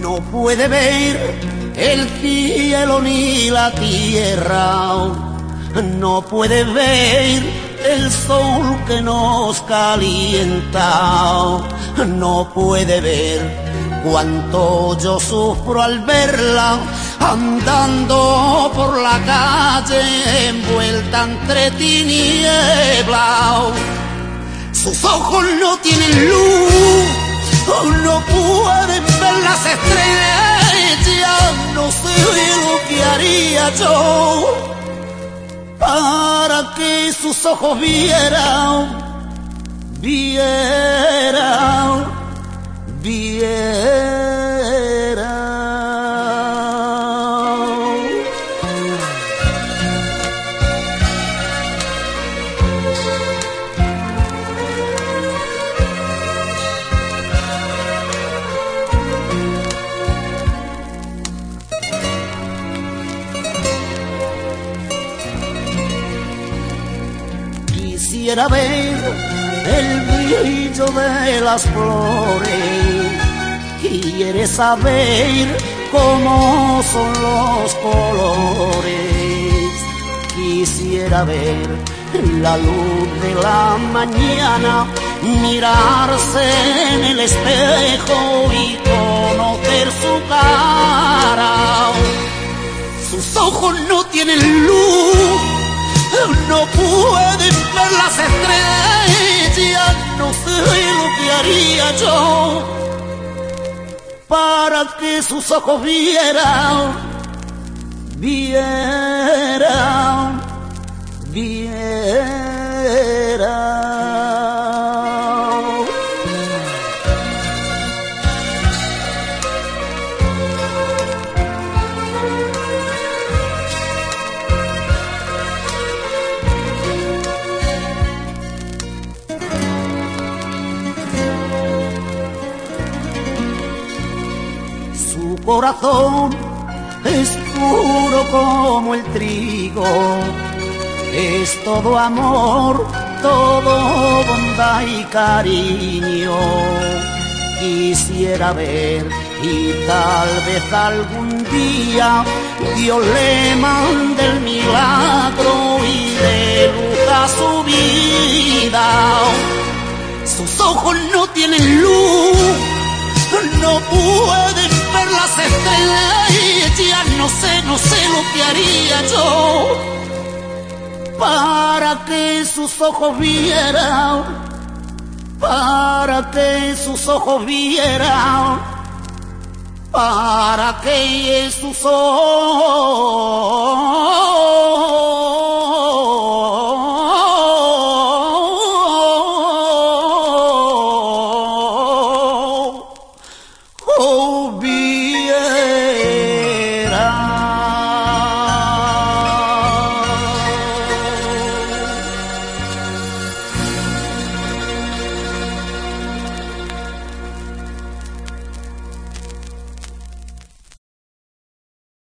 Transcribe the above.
No puede ver el cielo ni la tierra, no puede ver el sol que nos calienta, no puede ver cuánto yo sufro al verla andando por la calle envuelta entre tinieblas. Sus ojos no tienen luz, no pueden ver las estrellas, no sé lo que haría yo para que sus ojos vieran, vieran, vieran. Quisiera ver el brillo de las flores. Quiere saber cómo son los colores. Quisiera ver la luz de la mañana, mirarse en el espejo y conocer su cara. Sus ojos no tienen luz para que sus ojos vieran, vieran. Corazón es puro como el trigo, es todo amor, todo bondad y cariño. Quisiera ver y tal vez algún día Dios le mande el milagro y de luz a su vida. Sus ojos no tienen luz no pueden ver las estrellas, no sé, no sé lo que haría yo. Para que sus ojos vieran, para que sus ojos vieran, para que sus ojos